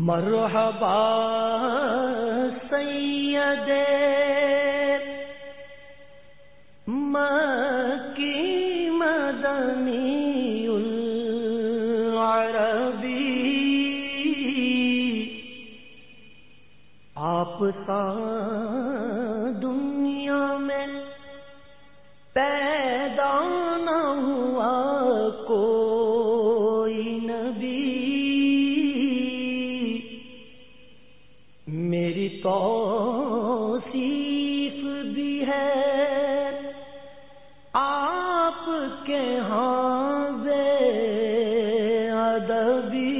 مرحبا سید مکی مدنی العربی آپ سا دنیا میں پیدا توصیف بھی ہے۔ آپ کے ہاں بے ادبی۔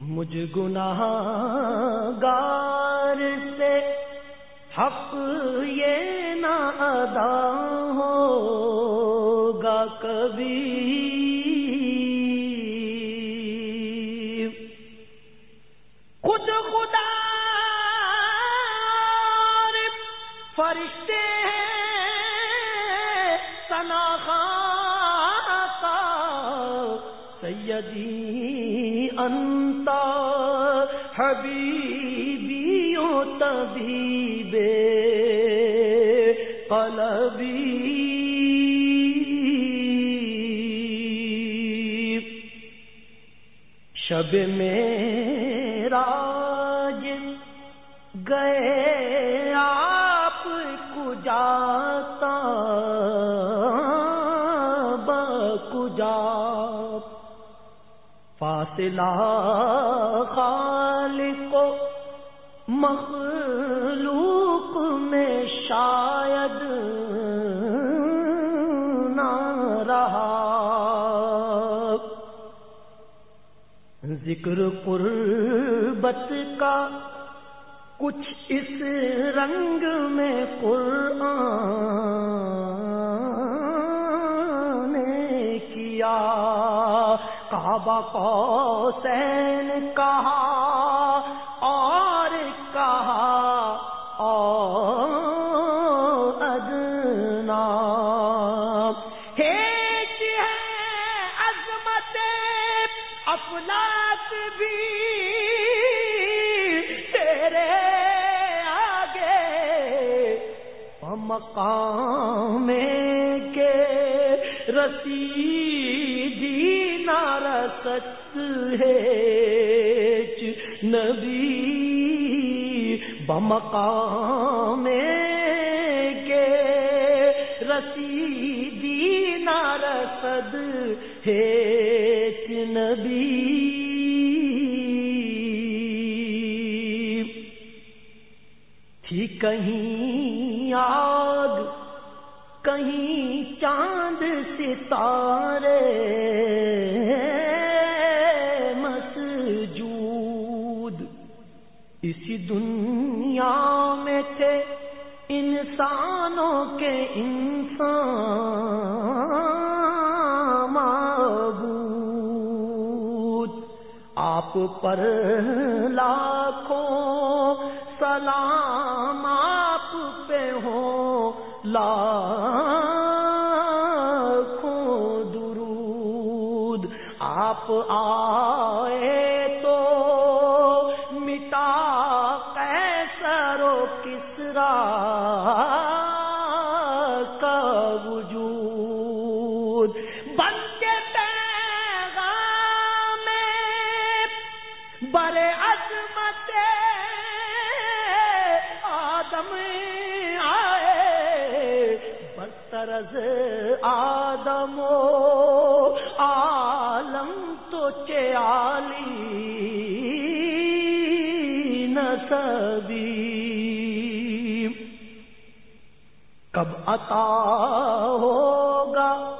مجھ گناہ گار سے حق یہ نہ ادا ہوگا کبھی۔ فرشتے سنا کا سیدی انتا حبیبیوں طبیب قلبی۔ شب میں راج گئے فاصلہ خالق مخلوق میں شاید نہ رہا۔ ذکر قربت کا کچھ اس رنگ میں قرآن کعبہ کو سین کہا، اور کہا، اور ادنا۔ ہے عظمت افلاس بھی مقام کے رسی نارست ہے نبی بمقام کے رسی جی نارسد ہے نبی تھی کہیں آگ، کہیں چاند ستارے اسی دنیا میں تھے انسانوں کے انسان معبود، آپ پر لاکھوں سلام آپ پہ ہو درود کسرا کا وجود۔ بن کے پیغام برے عظمت آدم آئے برطرز آدم عطا ہوگا۔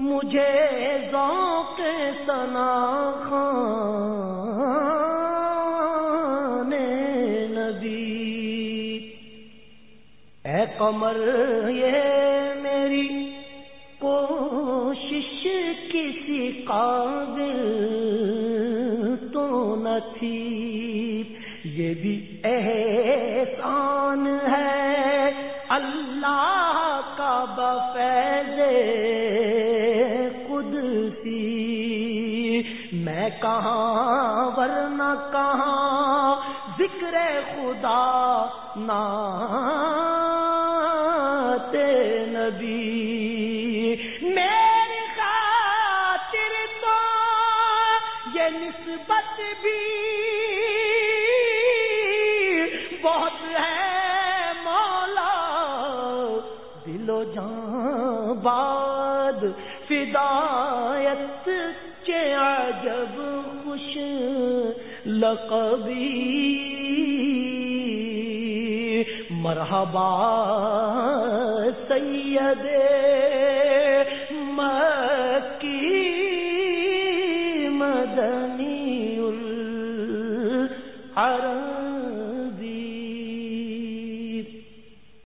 مجھے ذوق سنا خان قمر، یہ میری کوشش کسی قابل تو نہ تھی یہ بھی احسان بفیض میں کہاں، ورنہ کہاں؟ ذکر خدا نبی۔ میری خاطر تو یہ نسبت بھی بہت ہے، مولا دل و جان باد۔ فدایت کے عجب خوش لقبی مرحبا سید